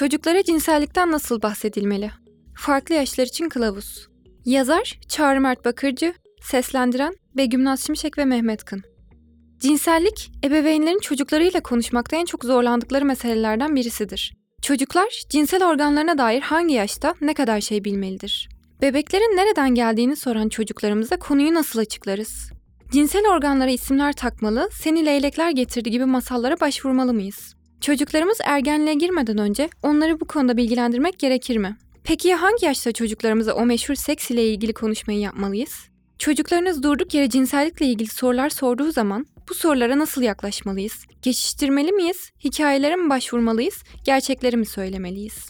Çocuklara cinsellikten nasıl bahsedilmeli? Farklı yaşlar için kılavuz. Yazar Çağrı Mert Bakırcı, seslendiren Begüm Naz Şimşek ve Mehmet Kın. Cinsellik, ebeveynlerin çocuklarıyla konuşmakta en çok zorlandıkları meselelerden birisidir. Çocuklar, cinsel organlarına dair hangi yaşta ne kadar şey bilmelidir? Bebeklerin nereden geldiğini soran çocuklarımıza konuyu nasıl açıklarız? Cinsel organlara isimler takmalı, seni leylekler getirdi gibi masallara başvurmalı mıyız? Çocuklarımız ergenliğe girmeden önce onları bu konuda bilgilendirmek gerekir mi? Peki hangi yaşta çocuklarımıza o meşhur seks ile ilgili konuşmayı yapmalıyız? Çocuklarınız durduk yere cinsellikle ilgili sorular sorduğu zaman bu sorulara nasıl yaklaşmalıyız? Geçiştirmeli miyiz? Hikayelere mi başvurmalıyız? Gerçekleri mi söylemeliyiz?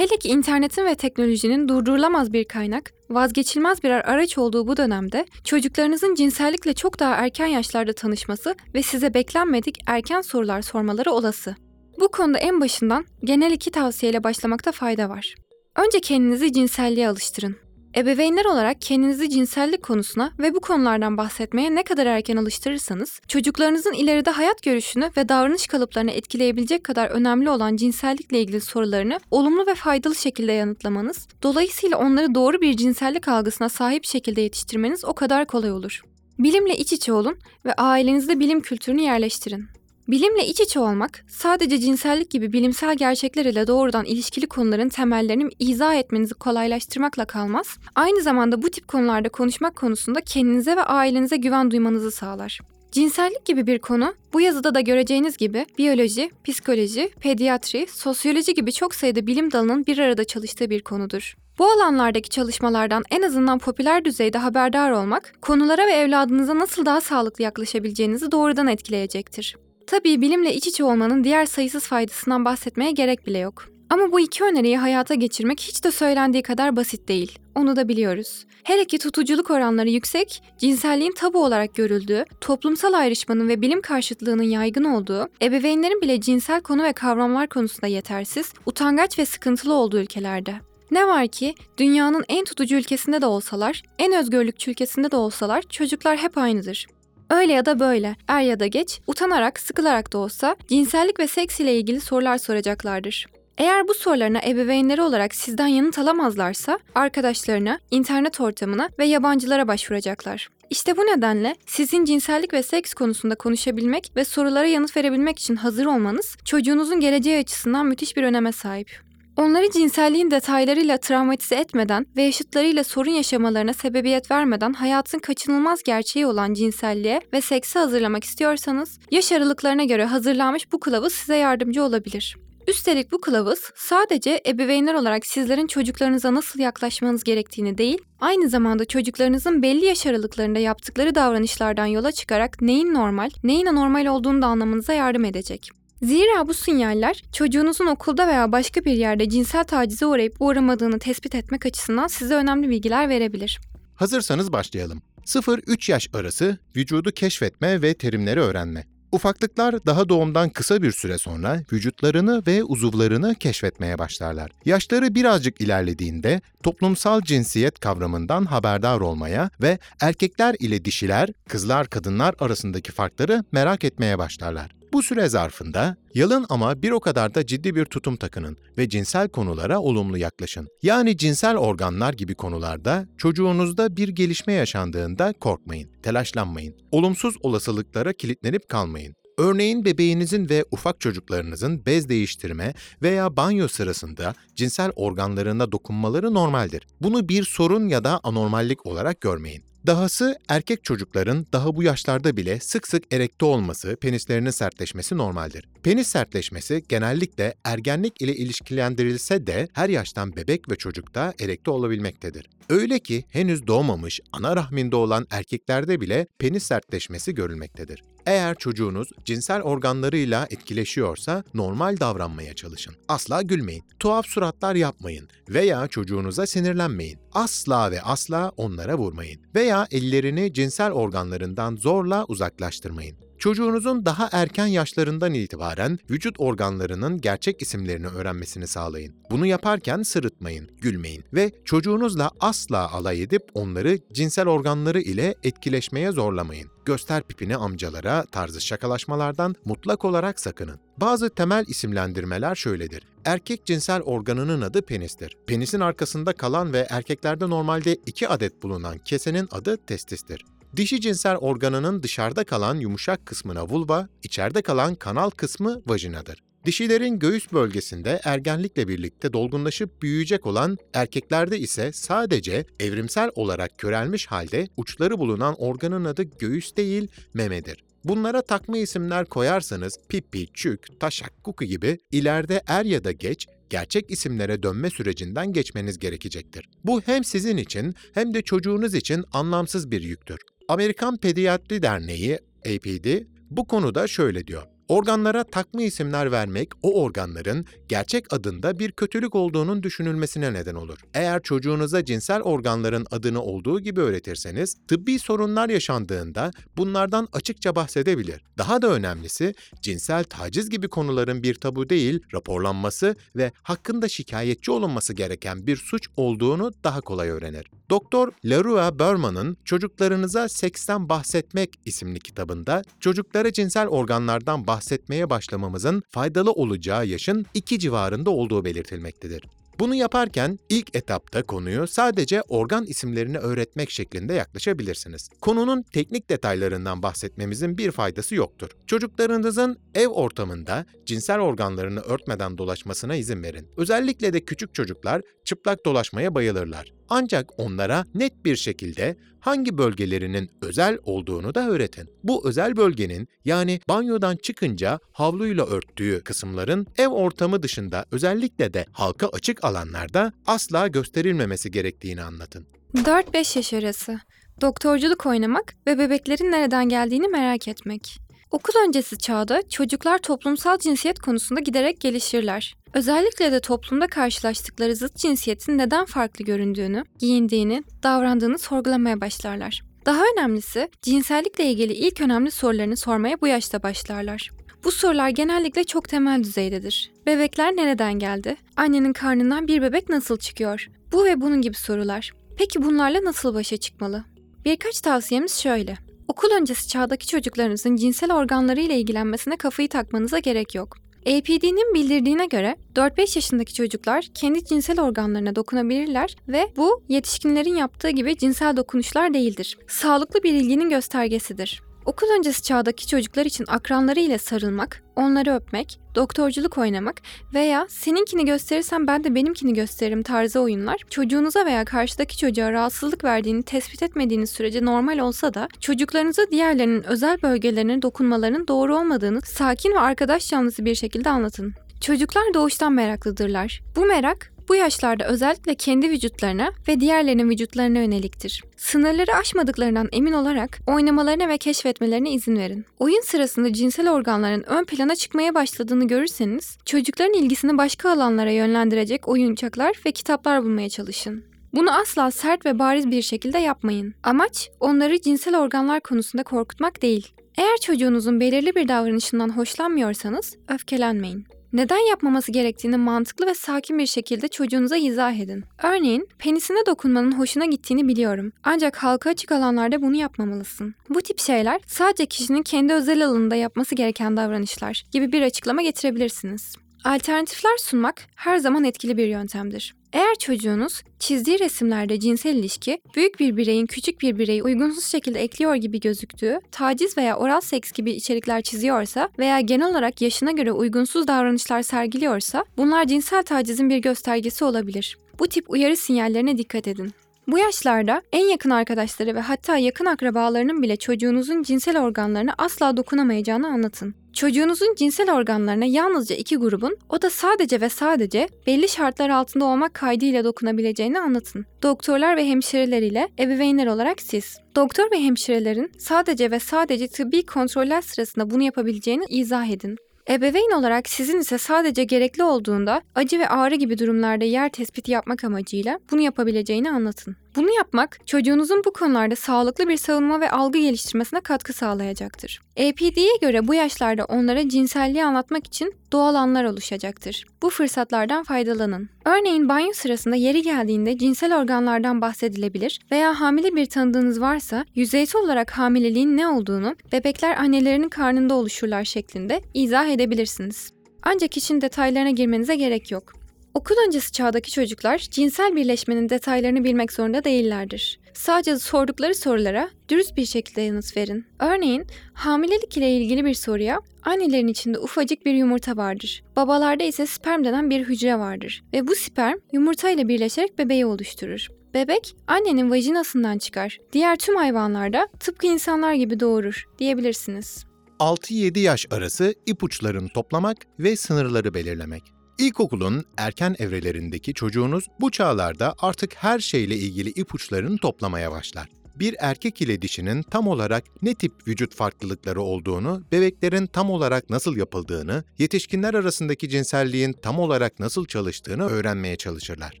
Hele ki internetin ve teknolojinin durdurulamaz bir kaynak, vazgeçilmez birer araç olduğu bu dönemde çocuklarınızın cinsellikle çok daha erken yaşlarda tanışması ve size beklenmedik erken sorular sormaları olası. Bu konuda en başından genel iki tavsiyeyle başlamakta fayda var. Önce kendinizi cinselliğe alıştırın. Ebeveynler olarak kendinizi cinsellik konusuna ve bu konulardan bahsetmeye ne kadar erken alıştırırsanız, çocuklarınızın ileride hayat görüşünü ve davranış kalıplarını etkileyebilecek kadar önemli olan cinsellikle ilgili sorularını olumlu ve faydalı şekilde yanıtlamanız, dolayısıyla onları doğru bir cinsellik algısına sahip şekilde yetiştirmeniz o kadar kolay olur. Bilimle iç içe olun ve ailenizde bilim kültürünü yerleştirin. Bilimle iç içe olmak, sadece cinsellik gibi bilimsel gerçekler ile doğrudan ilişkili konuların temellerini izah etmenizi kolaylaştırmakla kalmaz, aynı zamanda bu tip konularda konuşmak konusunda kendinize ve ailenize güven duymanızı sağlar. Cinsellik gibi bir konu, bu yazıda da göreceğiniz gibi biyoloji, psikoloji, pediatri, sosyoloji gibi çok sayıda bilim dalının bir arada çalıştığı bir konudur. Bu alanlardaki çalışmalardan en azından popüler düzeyde haberdar olmak, konulara ve evladınıza nasıl daha sağlıklı yaklaşabileceğinizi doğrudan etkileyecektir. Tabii bilimle iç içe olmanın diğer sayısız faydasından bahsetmeye gerek bile yok. Ama bu iki öneriyi hayata geçirmek hiç de söylendiği kadar basit değil. Onu da biliyoruz. Hele ki tutuculuk oranları yüksek, cinselliğin tabu olarak görüldüğü, toplumsal ayrışmanın ve bilim karşıtlığının yaygın olduğu, ebeveynlerin bile cinsel konu ve kavramlar konusunda yetersiz, utangaç ve sıkıntılı olduğu ülkelerde. Ne var ki dünyanın en tutucu ülkesinde de olsalar, en özgürlükçü ülkesinde de olsalar çocuklar hep aynıdır. Öyle ya da böyle, er ya da geç, utanarak, sıkılarak da olsa cinsellik ve seks ile ilgili sorular soracaklardır. Eğer bu sorularına ebeveynleri olarak sizden yanıt alamazlarsa arkadaşlarına, internet ortamına ve yabancılara başvuracaklar. İşte bu nedenle sizin cinsellik ve seks konusunda konuşabilmek ve sorulara yanıt verebilmek için hazır olmanız çocuğunuzun geleceği açısından müthiş bir öneme sahip. Onları cinselliğin detaylarıyla travmatize etmeden ve yaşıtlarıyla sorun yaşamalarına sebebiyet vermeden hayatın kaçınılmaz gerçeği olan cinselliğe ve sekse hazırlamak istiyorsanız, yaş aralıklarına göre hazırlanmış bu kılavuz size yardımcı olabilir. Üstelik bu kılavuz sadece ebeveynler olarak sizlerin çocuklarınıza nasıl yaklaşmanız gerektiğini değil, aynı zamanda çocuklarınızın belli yaş aralıklarında yaptıkları davranışlardan yola çıkarak neyin normal, neyin anormal olduğunu da anlamanıza yardım edecek. Zira bu sinyaller çocuğunuzun okulda veya başka bir yerde cinsel tacize uğrayıp uğramadığını tespit etmek açısından size önemli bilgiler verebilir. Hazırsanız başlayalım. 0-3 yaş arası vücudu keşfetme ve terimleri öğrenme. Ufaklıklar daha doğumdan kısa bir süre sonra vücutlarını ve uzuvlarını keşfetmeye başlarlar. Yaşları birazcık ilerlediğinde toplumsal cinsiyet kavramından haberdar olmaya ve erkekler ile dişiler, kızlar kadınlar arasındaki farkları merak etmeye başlarlar. Bu süre zarfında yalın ama bir o kadar da ciddi bir tutum takının ve cinsel konulara olumlu yaklaşın. Yani cinsel organlar gibi konularda çocuğunuzda bir gelişme yaşandığında korkmayın, telaşlanmayın. Olumsuz olasılıklara kilitlenip kalmayın. Örneğin bebeğinizin ve ufak çocuklarınızın bez değiştirme veya banyo sırasında cinsel organlarına dokunmaları normaldir. Bunu bir sorun ya da anormallik olarak görmeyin. Dahası erkek çocukların daha bu yaşlarda bile sık sık erekte olması, penislerinin sertleşmesi normaldir. Penis sertleşmesi genellikle ergenlik ile ilişkilendirilse de her yaştan bebek ve çocukta erekte olabilmektedir. Öyle ki henüz doğmamış ana rahminde olan erkeklerde bile penis sertleşmesi görülmektedir. Eğer çocuğunuz cinsel organlarıyla etkileşiyorsa normal davranmaya çalışın. Asla gülmeyin, tuhaf suratlar yapmayın veya çocuğunuza sinirlenmeyin. Asla ve asla onlara vurmayın veya ellerini cinsel organlarından zorla uzaklaştırmayın. Çocuğunuzun daha erken yaşlarından itibaren vücut organlarının gerçek isimlerini öğrenmesini sağlayın. Bunu yaparken sırıtmayın, gülmeyin ve çocuğunuzla asla alay edip onları cinsel organları ile etkileşmeye zorlamayın. Göster pipini amcalara tarzı şakalaşmalardan mutlak olarak sakının. Bazı temel isimlendirmeler şöyledir. Erkek cinsel organının adı penistir. Penisin arkasında kalan ve erkeklerde normalde iki adet bulunan kesenin adı testistir. Dişi cinsel organının dışarıda kalan yumuşak kısmına vulva, içeride kalan kanal kısmı vajinadır. Dişilerin göğüs bölgesinde ergenlikle birlikte dolgunlaşıp büyüyecek olan erkeklerde ise sadece evrimsel olarak körelmiş halde uçları bulunan organın adı göğüs değil memedir. Bunlara takma isimler koyarsanız pipi, çük, taşak, kuku gibi ileride er ya da geç gerçek isimlere dönme sürecinden geçmeniz gerekecektir. Bu hem sizin için hem de çocuğunuz için anlamsız bir yüktür. Amerikan Pediatri Derneği APD bu konuda şöyle diyor. Organlara takma isimler vermek o organların gerçek adında bir kötülük olduğunun düşünülmesine neden olur. Eğer çocuğunuza cinsel organların adını olduğu gibi öğretirseniz, tıbbi sorunlar yaşandığında bunlardan açıkça bahsedebilir. Daha da önemlisi, cinsel taciz gibi konuların bir tabu değil, raporlanması ve hakkında şikayetçi olunması gereken bir suç olduğunu daha kolay öğrenir. Doktor Larua Berman'ın Çocuklarınıza Seksten Bahsetmek isimli kitabında çocuklara cinsel organlardan bahsetmeye başlamamızın faydalı olacağı yaşın iki civarında olduğu belirtilmektedir. Bunu yaparken ilk etapta konuyu sadece organ isimlerini öğretmek şeklinde yaklaşabilirsiniz. Konunun teknik detaylarından bahsetmemizin bir faydası yoktur. Çocuklarınızın ev ortamında cinsel organlarını örtmeden dolaşmasına izin verin. Özellikle de küçük çocuklar çıplak dolaşmaya bayılırlar. Ancak onlara net bir şekilde hangi bölgelerinin özel olduğunu da öğretin. Bu özel bölgenin yani banyodan çıkınca havluyla örttüğü kısımların ev ortamı dışında özellikle de halka açık alanlarda asla gösterilmemesi gerektiğini anlatın. 4-5 yaş arası. Doktorculuk oynamak ve bebeklerin nereden geldiğini merak etmek. Okul öncesi çağda çocuklar toplumsal cinsiyet konusunda giderek gelişirler. Özellikle de toplumda karşılaştıkları zıt cinsiyetin neden farklı göründüğünü, giyindiğini, davrandığını sorgulamaya başlarlar. Daha önemlisi, cinsellikle ilgili ilk önemli sorularını sormaya bu yaşta başlarlar. Bu sorular genellikle çok temel düzeydedir. Bebekler nereden geldi? Annenin karnından bir bebek nasıl çıkıyor? Bu ve bunun gibi sorular. Peki bunlarla nasıl başa çıkmalı? Birkaç tavsiyemiz şöyle. Okul öncesi çağdaki çocuklarınızın cinsel organları ile ilgilenmesine kafayı takmanıza gerek yok. APD'nin bildirdiğine göre 4-5 yaşındaki çocuklar kendi cinsel organlarına dokunabilirler ve bu yetişkinlerin yaptığı gibi cinsel dokunuşlar değildir. Sağlıklı bir ilginin göstergesidir. Okul öncesi çağdaki çocuklar için akranları ile sarılmak, onları öpmek, doktorculuk oynamak veya seninkini gösterirsen ben de benimkini gösteririm tarzı oyunlar çocuğunuza veya karşıdaki çocuğa rahatsızlık verdiğini tespit etmediğiniz sürece normal olsa da çocuklarınıza diğerlerinin özel bölgelerine dokunmalarının doğru olmadığını sakin ve arkadaş canlısı bir şekilde anlatın. Çocuklar doğuştan meraklıdırlar. Bu merak bu yaşlarda özellikle kendi vücutlarına ve diğerlerinin vücutlarına yöneliktir. Sınırları aşmadıklarından emin olarak oynamalarına ve keşfetmelerine izin verin. Oyun sırasında cinsel organların ön plana çıkmaya başladığını görürseniz, çocukların ilgisini başka alanlara yönlendirecek oyuncaklar ve kitaplar bulmaya çalışın. Bunu asla sert ve bariz bir şekilde yapmayın. Amaç onları cinsel organlar konusunda korkutmak değil. Eğer çocuğunuzun belirli bir davranışından hoşlanmıyorsanız öfkelenmeyin. Neden yapmaması gerektiğini mantıklı ve sakin bir şekilde çocuğunuza izah edin. Örneğin, penisine dokunmanın hoşuna gittiğini biliyorum. Ancak halka açık alanlarda bunu yapmamalısın. Bu tip şeyler sadece kişinin kendi özel alanında yapması gereken davranışlar gibi bir açıklama getirebilirsiniz. Alternatifler sunmak her zaman etkili bir yöntemdir. Eğer çocuğunuz çizdiği resimlerde cinsel ilişki, büyük bir bireyin küçük bir bireyi uygunsuz şekilde ekliyor gibi gözüktüğü, taciz veya oral seks gibi içerikler çiziyorsa veya genel olarak yaşına göre uygunsuz davranışlar sergiliyorsa, bunlar cinsel tacizin bir göstergesi olabilir. Bu tip uyarı sinyallerine dikkat edin. Bu yaşlarda en yakın arkadaşları ve hatta yakın akrabalarının bile çocuğunuzun cinsel organlarına asla dokunamayacağını anlatın. Çocuğunuzun cinsel organlarına yalnızca iki grubun, o da sadece ve sadece belli şartlar altında olmak kaydıyla dokunabileceğini anlatın. Doktorlar ve hemşireler ile ebeveynler olarak siz. Doktor ve hemşirelerin sadece ve sadece tıbbi kontroller sırasında bunu yapabileceğini izah edin. Ebeveyn olarak sizin ise sadece gerekli olduğunda acı ve ağrı gibi durumlarda yer tespiti yapmak amacıyla bunu yapabileceğini anlatın. Bunu yapmak çocuğunuzun bu konularda sağlıklı bir savunma ve algı geliştirmesine katkı sağlayacaktır. APD'ye göre bu yaşlarda onlara cinselliği anlatmak için doğal anlar oluşacaktır. Bu fırsatlardan faydalanın. Örneğin banyo sırasında yeri geldiğinde cinsel organlardan bahsedilebilir veya hamile bir tanıdığınız varsa yüzeysel olarak hamileliğin ne olduğunu bebekler annelerinin karnında oluşurlar şeklinde izah edebilirsiniz. Ancak işin detaylarına girmenize gerek yok. Okul öncesi çağdaki çocuklar cinsel birleşmenin detaylarını bilmek zorunda değillerdir. Sadece sordukları sorulara dürüst bir şekilde yanıt verin. Örneğin hamilelik ile ilgili bir soruya annelerin içinde ufacık bir yumurta vardır. Babalarda ise sperm denen bir hücre vardır ve bu sperm yumurta ile birleşerek bebeği oluşturur. Bebek annenin vajinasından çıkar. Diğer tüm hayvanlarda tıpkı insanlar gibi doğurur diyebilirsiniz. 6-7 yaş arası ipuçlarını toplamak ve sınırları belirlemek. İlkokulun erken evrelerindeki çocuğunuz bu çağlarda artık her şeyle ilgili ipuçlarını toplamaya başlar. Bir erkek ile dişinin tam olarak ne tip vücut farklılıkları olduğunu, bebeklerin tam olarak nasıl yapıldığını, yetişkinler arasındaki cinselliğin tam olarak nasıl çalıştığını öğrenmeye çalışırlar.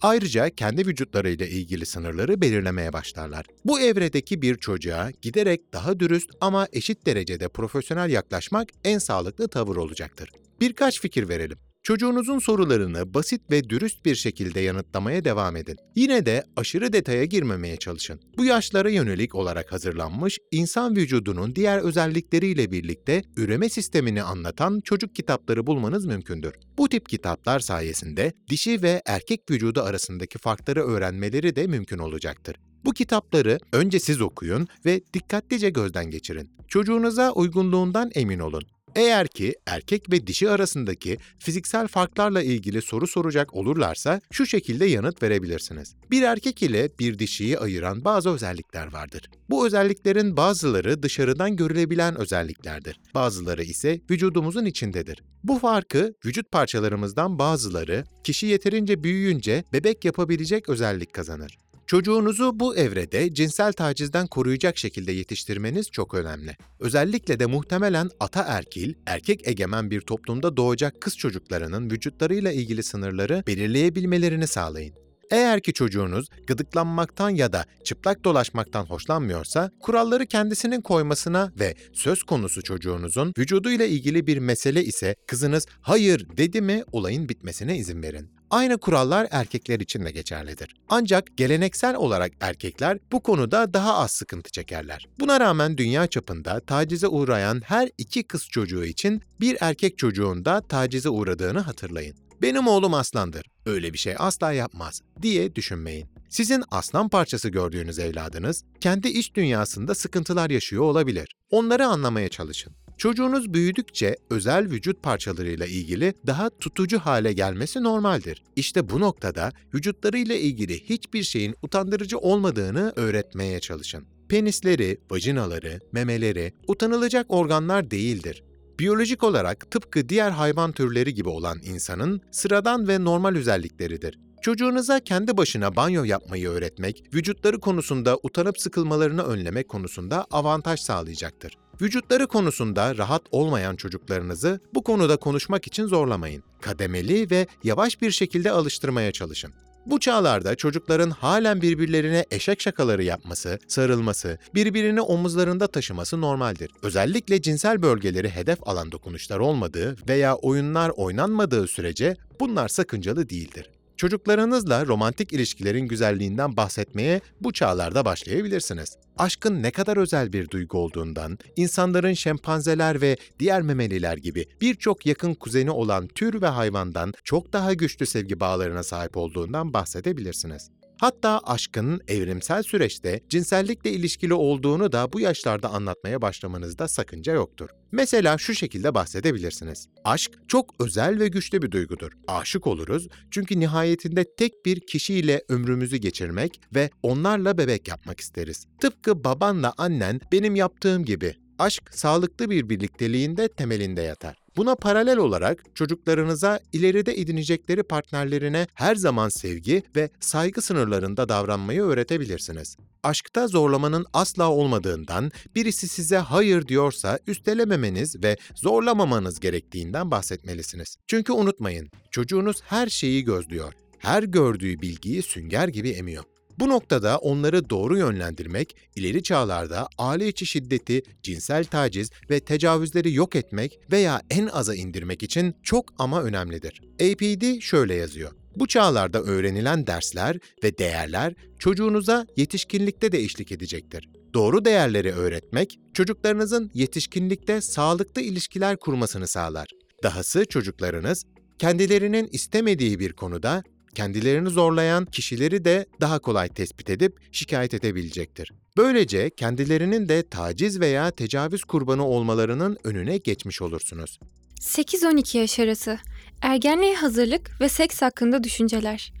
Ayrıca kendi vücutlarıyla ilgili sınırları belirlemeye başlarlar. Bu evredeki bir çocuğa giderek daha dürüst ama eşit derecede profesyonel yaklaşmak en sağlıklı tavır olacaktır. Birkaç fikir verelim. Çocuğunuzun sorularını basit ve dürüst bir şekilde yanıtlamaya devam edin. Yine de aşırı detaya girmemeye çalışın. Bu yaşlara yönelik olarak hazırlanmış, insan vücudunun diğer özellikleriyle birlikte üreme sistemini anlatan çocuk kitapları bulmanız mümkündür. Bu tip kitaplar sayesinde dişi ve erkek vücudu arasındaki farkları öğrenmeleri de mümkün olacaktır. Bu kitapları önce siz okuyun ve dikkatlice gözden geçirin. Çocuğunuza uygunluğundan emin olun. Eğer ki erkek ve dişi arasındaki fiziksel farklarla ilgili soru soracak olurlarsa şu şekilde yanıt verebilirsiniz. Bir erkek ile bir dişiyi ayıran bazı özellikler vardır. Bu özelliklerin bazıları dışarıdan görülebilen özelliklerdir. Bazıları ise vücudumuzun içindedir. Bu farkı vücut parçalarımızdan bazıları kişi yeterince büyüyünce bebek yapabilecek özellik kazanır. Çocuğunuzu bu evrede cinsel tacizden koruyacak şekilde yetiştirmeniz çok önemli. Özellikle de muhtemelen ataerkil, erkek egemen bir toplumda doğacak kız çocuklarının vücutlarıyla ilgili sınırları belirleyebilmelerini sağlayın. Eğer ki çocuğunuz gıdıklanmaktan ya da çıplak dolaşmaktan hoşlanmıyorsa, kuralları kendisinin koymasına ve söz konusu çocuğunuzun vücuduyla ilgili bir mesele ise kızınız hayır dedi mi olayın bitmesine izin verin. Aynı kurallar erkekler için de geçerlidir. Ancak geleneksel olarak erkekler bu konuda daha az sıkıntı çekerler. Buna rağmen dünya çapında tacize uğrayan her iki kız çocuğu için bir erkek çocuğun da tacize uğradığını hatırlayın. Benim oğlum aslandır, öyle bir şey asla yapmaz diye düşünmeyin. Sizin aslan parçası gördüğünüz evladınız kendi iç dünyasında sıkıntılar yaşıyor olabilir. Onları anlamaya çalışın. Çocuğunuz büyüdükçe özel vücut parçalarıyla ilgili daha tutucu hale gelmesi normaldir. İşte bu noktada vücutlarıyla ilgili hiçbir şeyin utandırıcı olmadığını öğretmeye çalışın. Penisleri, vajinaları, memeleri utanılacak organlar değildir. Biyolojik olarak tıpkı diğer hayvan türleri gibi olan insanın sıradan ve normal özellikleridir. Çocuğunuza kendi başına banyo yapmayı öğretmek, vücutları konusunda utanıp sıkılmalarını önlemek konusunda avantaj sağlayacaktır. Vücutları konusunda rahat olmayan çocuklarınızı bu konuda konuşmak için zorlamayın. Kademeli ve yavaş bir şekilde alıştırmaya çalışın. Bu çağlarda çocukların halen birbirlerine eşek şakaları yapması, sarılması, birbirini omuzlarında taşıması normaldir. Özellikle cinsel bölgeleri hedef alan dokunuşlar olmadığı veya oyunlar oynanmadığı sürece bunlar sakıncalı değildir. Çocuklarınızla romantik ilişkilerin güzelliğinden bahsetmeye bu çağlarda başlayabilirsiniz. Aşkın ne kadar özel bir duygu olduğundan, insanların şempanzeler ve diğer memeliler gibi birçok yakın kuzeni olan tür ve hayvandan çok daha güçlü sevgi bağlarına sahip olduğundan bahsedebilirsiniz. Hatta aşkın evrimsel süreçte cinsellikle ilişkili olduğunu da bu yaşlarda anlatmaya başlamanızda sakınca yoktur. Mesela şu şekilde bahsedebilirsiniz. Aşk çok özel ve güçlü bir duygudur. Aşık oluruz çünkü nihayetinde tek bir kişiyle ömrümüzü geçirmek ve onlarla bebek yapmak isteriz. Tıpkı babanla annen benim yaptığım gibi. Aşk sağlıklı bir birlikteliğinde temelinde yatar. Buna paralel olarak çocuklarınıza ileride edinecekleri partnerlerine her zaman sevgi ve saygı sınırlarında davranmayı öğretebilirsiniz. Aşkta zorlamanın asla olmadığından, birisi size hayır diyorsa üstelememeniz ve zorlamamanız gerektiğinden bahsetmelisiniz. Çünkü unutmayın, çocuğunuz her şeyi gözlüyor. Her gördüğü bilgiyi sünger gibi emiyor. Bu noktada onları doğru yönlendirmek, ileri çağlarda aile içi şiddeti, cinsel taciz ve tecavüzleri yok etmek veya en aza indirmek için çok ama önemlidir. APD şöyle yazıyor. Bu çağlarda öğrenilen dersler ve değerler çocuğunuza yetişkinlikte de eşlik edecektir. Doğru değerleri öğretmek, çocuklarınızın yetişkinlikte sağlıklı ilişkiler kurmasını sağlar. Dahası çocuklarınız kendilerinin istemediği bir konuda kendilerini zorlayan kişileri de daha kolay tespit edip şikayet edebilecektir. Böylece kendilerinin de taciz veya tecavüz kurbanı olmalarının önüne geçmiş olursunuz. 8-12 yaş arası. Ergenliğe hazırlık ve seks hakkında düşünceler.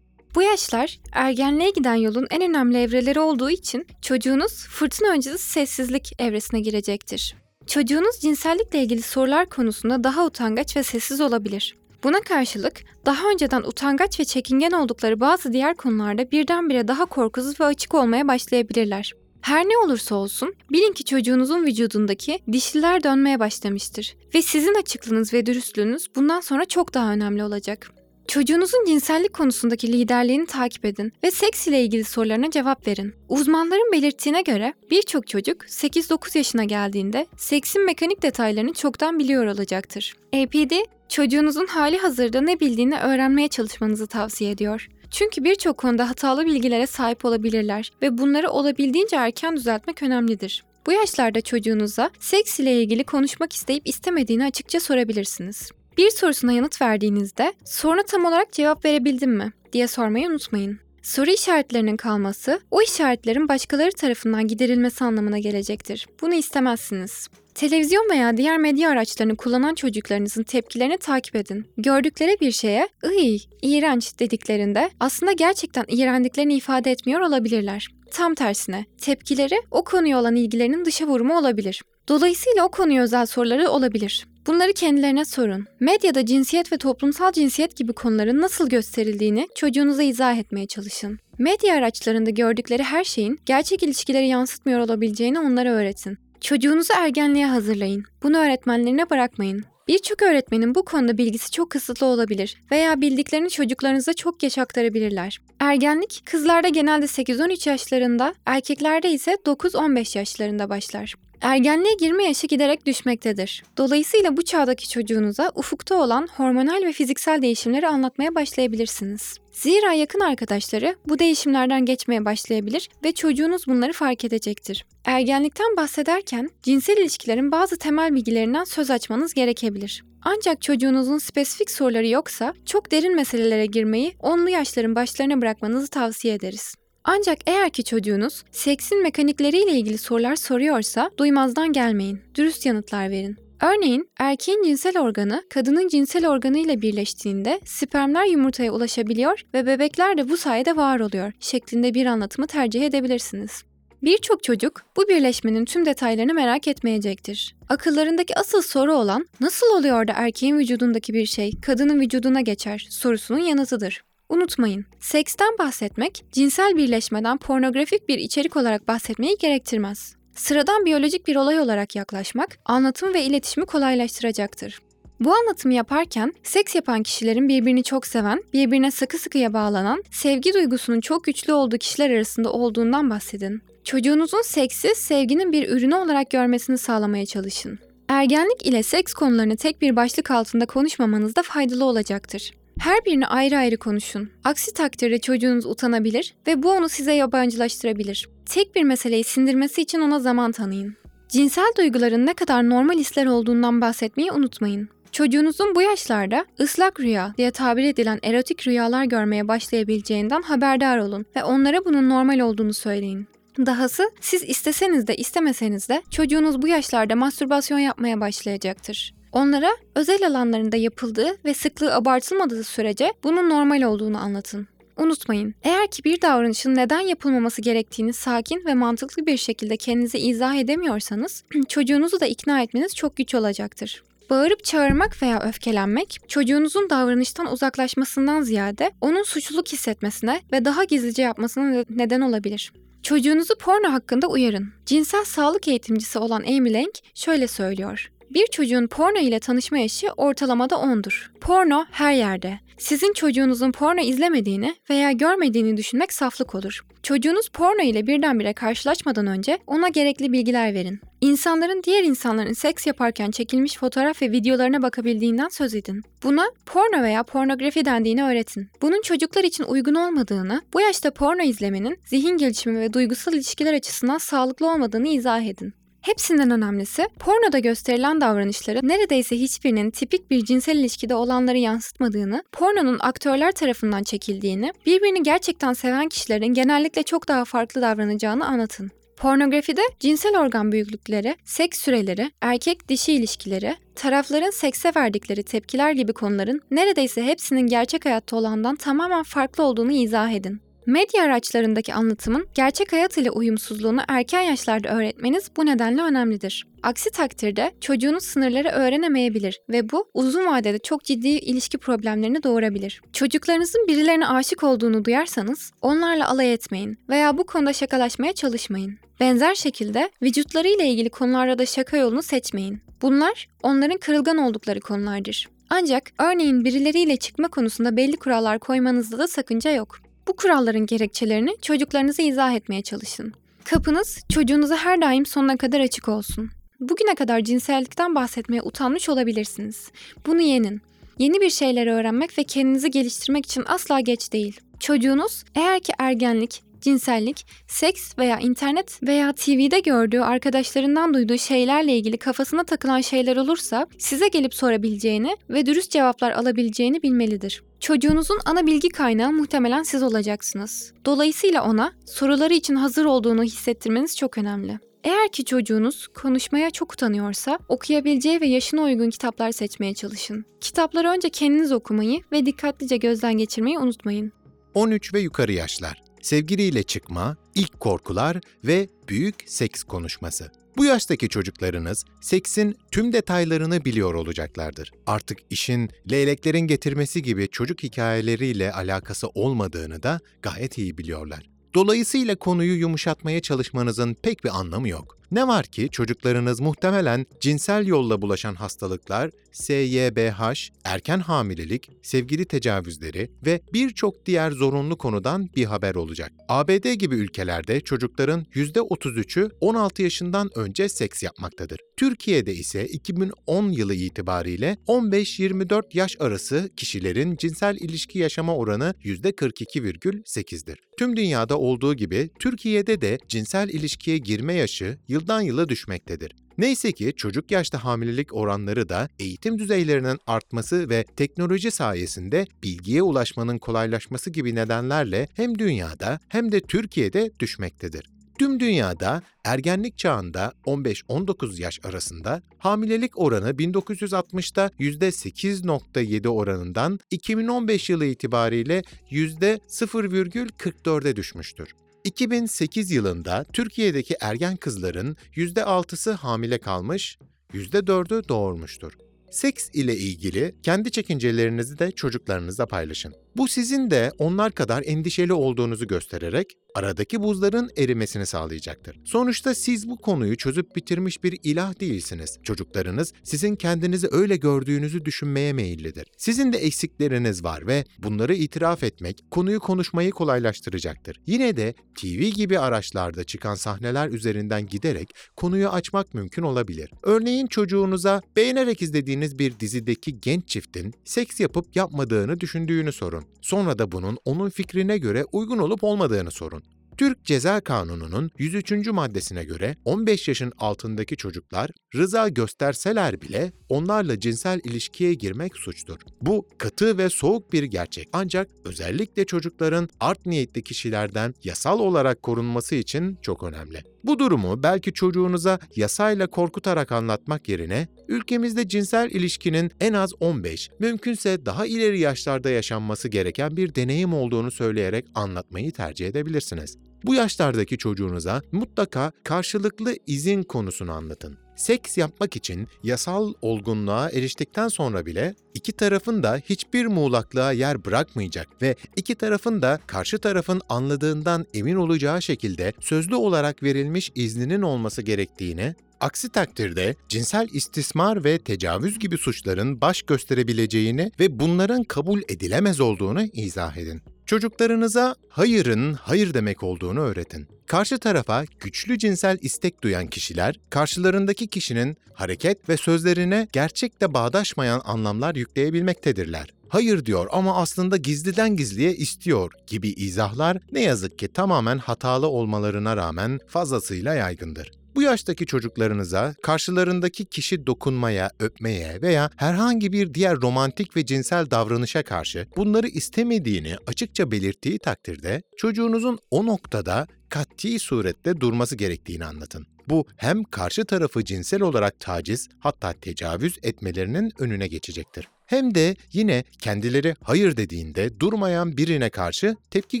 Bu yaşlar ergenliğe giden yolun en önemli evreleri olduğu için çocuğunuz fırtına öncesi sessizlik evresine girecektir. Çocuğunuz cinsellikle ilgili sorular konusunda daha utangaç ve sessiz olabilir. Buna karşılık daha önceden utangaç ve çekingen oldukları bazı diğer konularda birdenbire daha korkusuz ve açık olmaya başlayabilirler. Her ne olursa olsun bilin ki çocuğunuzun vücudundaki dişliler dönmeye başlamıştır ve sizin açıklığınız ve dürüstlüğünüz bundan sonra çok daha önemli olacak. Çocuğunuzun cinsellik konusundaki liderliğini takip edin ve seks ile ilgili sorularına cevap verin. Uzmanların belirttiğine göre birçok çocuk 8-9 yaşına geldiğinde seksin mekanik detaylarını çoktan biliyor olacaktır. APD, çocuğunuzun hali hazırda ne bildiğini öğrenmeye çalışmanızı tavsiye ediyor. Çünkü birçok konuda hatalı bilgilere sahip olabilirler ve bunları olabildiğince erken düzeltmek önemlidir. Bu yaşlarda çocuğunuza seks ile ilgili konuşmak isteyip istemediğini açıkça sorabilirsiniz. Bir sorusuna yanıt verdiğinizde soruna tam olarak cevap verebildim mi diye sormayı unutmayın. Soru işaretlerinin kalması o işaretlerin başkaları tarafından giderilmesi anlamına gelecektir. Bunu istemezsiniz. Televizyon veya diğer medya araçlarını kullanan çocuklarınızın tepkilerini takip edin. Gördükleri bir şeye "ıy, iğrenç" dediklerinde aslında gerçekten iğrendiklerini ifade etmiyor olabilirler. Tam tersine tepkileri o konuya olan ilgilerinin dışa vurumu olabilir. Dolayısıyla o konuya özel soruları olabilir. Bunları kendilerine sorun. Medyada cinsiyet ve toplumsal cinsiyet gibi konuların nasıl gösterildiğini çocuğunuza izah etmeye çalışın. Medya araçlarında gördükleri her şeyin gerçek ilişkileri yansıtmıyor olabileceğini onlara öğretin. Çocuğunuzu ergenliğe hazırlayın. Bunu öğretmenlerine bırakmayın. Birçok öğretmenin bu konuda bilgisi çok kısıtlı olabilir veya bildiklerini çocuklarınıza çok geç aktarabilirler. Ergenlik kızlarda genelde 8-13 yaşlarında, erkeklerde ise 9-15 yaşlarında başlar. Ergenliğe girme yaşı giderek düşmektedir. Dolayısıyla bu çağdaki çocuğunuza ufukta olan hormonal ve fiziksel değişimleri anlatmaya başlayabilirsiniz. Zira yakın arkadaşları bu değişimlerden geçmeye başlayabilir ve çocuğunuz bunları fark edecektir. Ergenlikten bahsederken cinsel ilişkilerin bazı temel bilgilerinden söz açmanız gerekebilir. Ancak çocuğunuzun spesifik soruları yoksa çok derin meselelere girmeyi onlu yaşların başlarına bırakmanızı tavsiye ederiz. Ancak eğer ki çocuğunuz seksin mekanikleriyle ilgili sorular soruyorsa duymazdan gelmeyin. Dürüst yanıtlar verin. Örneğin erkeğin cinsel organı kadının cinsel organı ile birleştiğinde spermler yumurtaya ulaşabiliyor ve bebekler de bu sayede var oluyor şeklinde bir anlatımı tercih edebilirsiniz. Birçok çocuk bu birleşmenin tüm detaylarını merak etmeyecektir. Akıllarındaki asıl soru olan nasıl oluyor da erkeğin vücudundaki bir şey kadının vücuduna geçer sorusunun yanıtıdır. Unutmayın, seksten bahsetmek, cinsel birleşmeden pornografik bir içerik olarak bahsetmeyi gerektirmez. Sıradan biyolojik bir olay olarak yaklaşmak, anlatım ve iletişimi kolaylaştıracaktır. Bu anlatımı yaparken seks yapan kişilerin birbirini çok seven, birbirine sıkı sıkıya bağlanan, sevgi duygusunun çok güçlü olduğu kişiler arasında olduğundan bahsedin. Çocuğunuzun seksi sevginin bir ürünü olarak görmesini sağlamaya çalışın. Ergenlik ile seks konularını tek bir başlık altında konuşmamanız da faydalı olacaktır. Her birini ayrı ayrı konuşun. Aksi takdirde çocuğunuz utanabilir ve bu onu size yabancılaştırabilir. Tek bir meseleyi sindirmesi için ona zaman tanıyın. Cinsel duyguların ne kadar normal hisler olduğundan bahsetmeyi unutmayın. Çocuğunuzun bu yaşlarda ıslak rüya diye tabir edilen erotik rüyalar görmeye başlayabileceğinden haberdar olun ve onlara bunun normal olduğunu söyleyin. Dahası siz isteseniz de istemeseniz de çocuğunuz bu yaşlarda mastürbasyon yapmaya başlayacaktır. Onlara özel alanlarında yapıldığı ve sıklığı abartılmadığı sürece bunun normal olduğunu anlatın. Unutmayın, eğer ki bir davranışın neden yapılmaması gerektiğini sakin ve mantıklı bir şekilde kendinize izah edemiyorsanız, çocuğunuzu da ikna etmeniz çok güç olacaktır. Bağırıp çağırmak veya öfkelenmek, çocuğunuzun davranıştan uzaklaşmasından ziyade onun suçluluk hissetmesine ve daha gizlice yapmasına neden olabilir. Çocuğunuzu porno hakkında uyarın. Cinsel sağlık eğitimcisi olan Amy Lang şöyle söylüyor. Bir çocuğun porno ile tanışma yaşı ortalamada 10'dur. Porno her yerde. Sizin çocuğunuzun porno izlemediğini veya görmediğini düşünmek saflık olur. Çocuğunuz porno ile birdenbire karşılaşmadan önce ona gerekli bilgiler verin. İnsanların diğer insanların seks yaparken çekilmiş fotoğraf ve videolarına bakabildiğinden söz edin. Buna porno veya pornografi dendiğini öğretin. Bunun çocuklar için uygun olmadığını, bu yaşta porno izlemenin zihin gelişimi ve duygusal ilişkiler açısından sağlıklı olmadığını izah edin. Hepsinden önemlisi, pornoda gösterilen davranışları neredeyse hiçbirinin tipik bir cinsel ilişkide olanları yansıtmadığını, pornonun aktörler tarafından çekildiğini, birbirini gerçekten seven kişilerin genellikle çok daha farklı davranacağını anlatın. Pornografide cinsel organ büyüklükleri, seks süreleri, erkek dişi ilişkileri, tarafların sekse verdikleri tepkiler gibi konuların neredeyse hepsinin gerçek hayatta olandan tamamen farklı olduğunu izah edin. Medya araçlarındaki anlatımın gerçek hayat ile uyumsuzluğunu erken yaşlarda öğretmeniz bu nedenle önemlidir. Aksi takdirde çocuğunuz sınırları öğrenemeyebilir ve bu uzun vadede çok ciddi ilişki problemlerini doğurabilir. Çocuklarınızın birilerine aşık olduğunu duyarsanız onlarla alay etmeyin veya bu konuda şakalaşmaya çalışmayın. Benzer şekilde vücutlarıyla ilgili konularda da şaka yolunu seçmeyin. Bunlar onların kırılgan oldukları konulardır. Ancak örneğin birileriyle çıkma konusunda belli kurallar koymanızda da sakınca yok. Bu kuralların gerekçelerini çocuklarınıza izah etmeye çalışın. Kapınız çocuğunuza her daim sonuna kadar açık olsun. Bugüne kadar cinsellikten bahsetmeye utanmış olabilirsiniz. Bunu yenin. Yeni bir şeyler öğrenmek ve kendinizi geliştirmek için asla geç değil. Çocuğunuz eğer ki ergenlik, cinsellik, seks veya internet veya TV'de gördüğü arkadaşlarından duyduğu şeylerle ilgili kafasına takılan şeyler olursa size gelip sorabileceğini ve dürüst cevaplar alabileceğini bilmelidir. Çocuğunuzun ana bilgi kaynağı muhtemelen siz olacaksınız. Dolayısıyla ona soruları için hazır olduğunu hissettirmeniz çok önemli. Eğer ki çocuğunuz konuşmaya çok utanıyorsa okuyabileceği ve yaşına uygun kitaplar seçmeye çalışın. Kitapları önce kendiniz okumayı ve dikkatlice gözden geçirmeyi unutmayın. 13 ve yukarı yaşlar. Sevgiliyle çıkma, ilk korkular ve büyük seks konuşması. Bu yaştaki çocuklarınız seksin tüm detaylarını biliyor olacaklardır. Artık işin leyleklerin getirmesi gibi çocuk hikayeleriyle alakası olmadığını da gayet iyi biliyorlar. Dolayısıyla konuyu yumuşatmaya çalışmanızın pek bir anlamı yok. Ne var ki çocuklarınız muhtemelen cinsel yolla bulaşan hastalıklar, SYBH, erken hamilelik, sevgili tecavüzleri ve birçok diğer zorunlu konudan bir haber olacak. ABD gibi ülkelerde çocukların %33'ü 16 yaşından önce seks yapmaktadır. Türkiye'de ise 2010 yılı itibariyle 15-24 yaş arası kişilerin cinsel ilişki yaşama oranı %42,8'dir. Tüm dünyada olduğu gibi Türkiye'de de cinsel ilişkiye girme yaşı yıldan yıla düşmektedir. Neyse ki çocuk yaşta hamilelik oranları da eğitim düzeylerinin artması ve teknoloji sayesinde bilgiye ulaşmanın kolaylaşması gibi nedenlerle hem dünyada hem de Türkiye'de düşmektedir. Tüm dünyada ergenlik çağında 15-19 yaş arasında hamilelik oranı 1960'da %8.7 oranından 2015 yılı itibariyle %0,44'e düşmüştür. 2008 yılında Türkiye'deki ergen kızların %6'sı hamile kalmış, %4'ü doğurmuştur. Seks ile ilgili kendi çekincelerinizi de çocuklarınızla paylaşın. Bu sizin de onlar kadar endişeli olduğunuzu göstererek aradaki buzların erimesini sağlayacaktır. Sonuçta siz bu konuyu çözüp bitirmiş bir ilah değilsiniz. Çocuklarınız sizin kendinizi öyle gördüğünüzü düşünmeye meyillidir. Sizin de eksikleriniz var ve bunları itiraf etmek konuyu konuşmayı kolaylaştıracaktır. Yine de TV gibi araçlarda çıkan sahneler üzerinden giderek konuyu açmak mümkün olabilir. Örneğin çocuğunuza beğenerek izlediğiniz bir dizideki genç çiftin seks yapıp yapmadığını düşündüğünü sorun. Sonra da bunun onun fikrine göre uygun olup olmadığını sorun. Türk Ceza Kanunu'nun 103. maddesine göre 15 yaşın altındaki çocuklar rıza gösterseler bile onlarla cinsel ilişkiye girmek suçtur. Bu katı ve soğuk bir gerçek ancak özellikle çocukların art niyetli kişilerden yasal olarak korunması için çok önemli. Bu durumu belki çocuğunuza yasayla korkutarak anlatmak yerine ülkemizde cinsel ilişkinin en az 15, mümkünse daha ileri yaşlarda yaşanması gereken bir deneyim olduğunu söyleyerek anlatmayı tercih edebilirsiniz. Bu yaşlardaki çocuğunuza mutlaka karşılıklı izin konusunu anlatın. Seks yapmak için yasal olgunluğa eriştikten sonra bile iki tarafın da hiçbir muğlaklığa yer bırakmayacak ve iki tarafın da karşı tarafın anladığından emin olacağı şekilde sözlü olarak verilmiş izninin olması gerektiğini Aksi takdirde cinsel istismar ve tecavüz gibi suçların baş gösterebileceğini ve bunların kabul edilemez olduğunu izah edin. Çocuklarınıza hayırın hayır demek olduğunu öğretin. Karşı tarafa güçlü cinsel istek duyan kişiler, karşılarındaki kişinin hareket ve sözlerine gerçekte bağdaşmayan anlamlar yükleyebilmektedirler. Hayır diyor ama aslında gizliden gizliye istiyor gibi izahlar ne yazık ki tamamen hatalı olmalarına rağmen fazlasıyla yaygındır. Bu yaştaki çocuklarınıza karşılarındaki kişi dokunmaya, öpmeye veya herhangi bir diğer romantik ve cinsel davranışa karşı bunları istemediğini açıkça belirttiği takdirde çocuğunuzun o noktada kat'i surette durması gerektiğini anlatın. Bu hem karşı tarafı cinsel olarak taciz hatta tecavüz etmelerinin önüne geçecektir. Hem de yine kendileri hayır dediğinde durmayan birine karşı tepki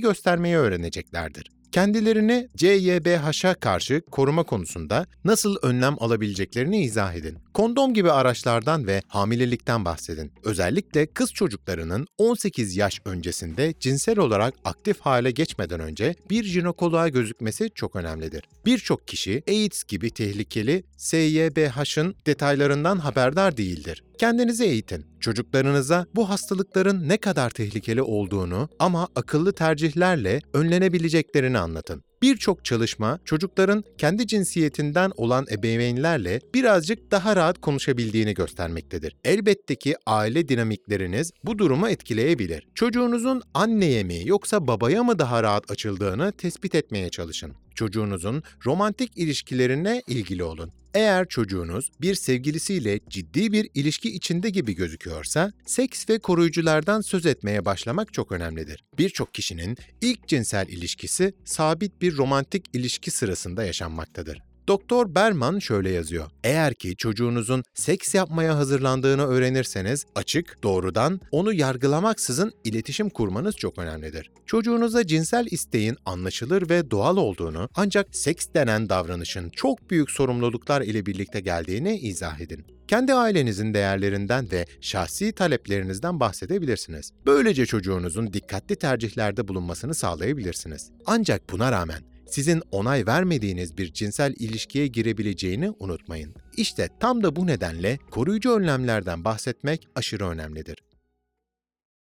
göstermeyi öğreneceklerdir kendilerini CYBH'a karşı koruma konusunda nasıl önlem alabileceklerini izah edin. Kondom gibi araçlardan ve hamilelikten bahsedin. Özellikle kız çocuklarının 18 yaş öncesinde cinsel olarak aktif hale geçmeden önce bir jinekoloğa gözükmesi çok önemlidir. Birçok kişi AIDS gibi tehlikeli SYBH'ın detaylarından haberdar değildir. Kendinizi eğitin. Çocuklarınıza bu hastalıkların ne kadar tehlikeli olduğunu ama akıllı tercihlerle önlenebileceklerini anlatın. Birçok çalışma çocukların kendi cinsiyetinden olan ebeveynlerle birazcık daha rahat konuşabildiğini göstermektedir. Elbette ki aile dinamikleriniz bu durumu etkileyebilir. Çocuğunuzun anneye mi yoksa babaya mı daha rahat açıldığını tespit etmeye çalışın. Çocuğunuzun romantik ilişkilerine ilgili olun. Eğer çocuğunuz bir sevgilisiyle ciddi bir ilişki içinde gibi gözüküyorsa, seks ve koruyuculardan söz etmeye başlamak çok önemlidir. Birçok kişinin ilk cinsel ilişkisi sabit bir romantik ilişki sırasında yaşanmaktadır. Doktor Berman şöyle yazıyor. Eğer ki çocuğunuzun seks yapmaya hazırlandığını öğrenirseniz açık, doğrudan onu yargılamaksızın iletişim kurmanız çok önemlidir. Çocuğunuza cinsel isteğin anlaşılır ve doğal olduğunu ancak seks denen davranışın çok büyük sorumluluklar ile birlikte geldiğini izah edin. Kendi ailenizin değerlerinden ve şahsi taleplerinizden bahsedebilirsiniz. Böylece çocuğunuzun dikkatli tercihlerde bulunmasını sağlayabilirsiniz. Ancak buna rağmen sizin onay vermediğiniz bir cinsel ilişkiye girebileceğini unutmayın. İşte tam da bu nedenle koruyucu önlemlerden bahsetmek aşırı önemlidir.